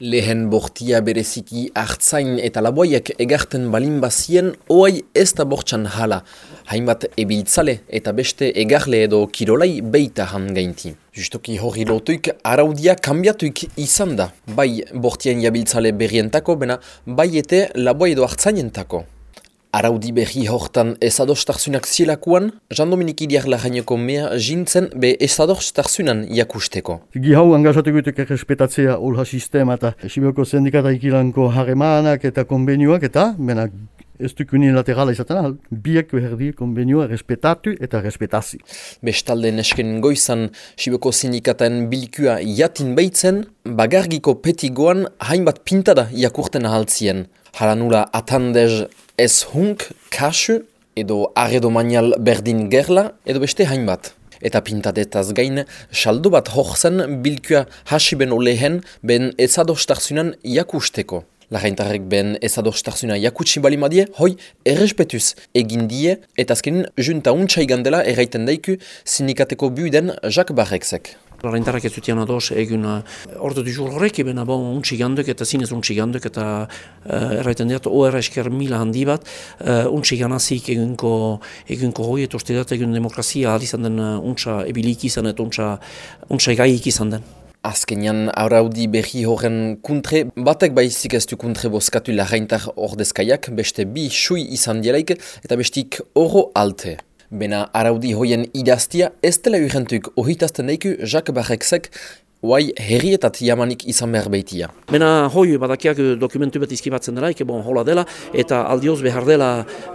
Lehen bortia bereziki hartzain eta laboiek egarten balin bazien, oai ez da bortxan hala. Hainbat ebiltzale eta beste egarle edo kirolai beita han gainti. Justoki hori lotuik, araudia kambiatuik izan da. Bai bortien jabiltzale berrientako, bena bai ete laboi edo hartzainentako. Araudi berri hortan ezadostarzunak zielakuan, Jean Dominik Iriar lahaineko mea jintzen be ezadostarzunan jakusteko. Gi hau angazatuko egitek errespetatzea olha sistema eta Sibioko sindikata ikilanko harremanak eta konbenioak eta bena ez duk unilaterala izaten ahal, biek beherdi konbenioa respetatu eta respetazi. Bestalde nesken goizan Sibioko sindikaten bilkua jatin baitzen, bagargiko petigoan hainbat pintada jakurten ahaltzien. Haranula atandez ez hunk kasu edo arredo manial berdin gerla edo beste hainbat. Eta pintatetaz gain, saldo bat hoxen bilkua hasiben olehen ben ezadostarzunan jakusteko. Lagaintarrek ben ezadostarzuna jakutsi bali madie, hoi errespetuz egin die, eta azkenin junta untsa igandela erraiten daiku sindikateko buiden Jacques Barreksek. Larintarrak ez zutian ados egun uh, ordu du jur horrek eben abo untsi ganduk eta zinez untsi ganduk eta uh, erraiten dut OR esker mila handi bat uh, untsi ganazik egunko egunko hoi eta uste dut egun demokrazia alizan den uh, untsa ebilik izan eta untsa, untsa egaik izan den. Azkenean araudi berri horren kuntre, batek baizik ez du kuntre boskatu lagaintar ordezkaiak, beste bi sui izan dielaik eta bestik oro alte. Bena araudi hoien idaztia ez dela urrentuk ohitazten daiku Jacques Barreksek Huai herrietat jamanik izan behar behitia. Bena hoi badakiak dokumentu bat izkibatzen dela, eke bon hola dela, eta aldioz behar dela,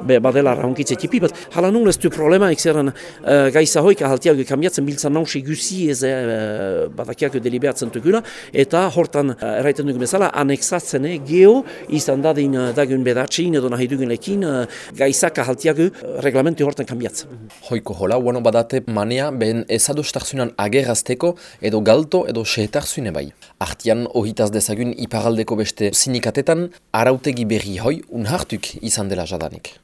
be, badela raunkitze tipi bat. Hala nun ez du problema, ekzeran uh, gaiza hoik ahaltiak kambiatzen biltzan nausi guzi ez uh, badakiak deliberatzen tukula, eta hortan uh, erraiten dugu bezala, anexatzen eh, geho izan dadin uh, dagun bedatxin edo nahi dugun lekin uh, gaizak ahaltiak uh, reglamentu hortan kambiatzen. Hoiko hola, bueno badate manea, ben ezadostarzunan agerazteko edo galto edo edo zune bai. Artian, ohitaz dezagun iparaldeko beste sinikatetan, arautegi berri hoi unhartuk izan dela jadanik.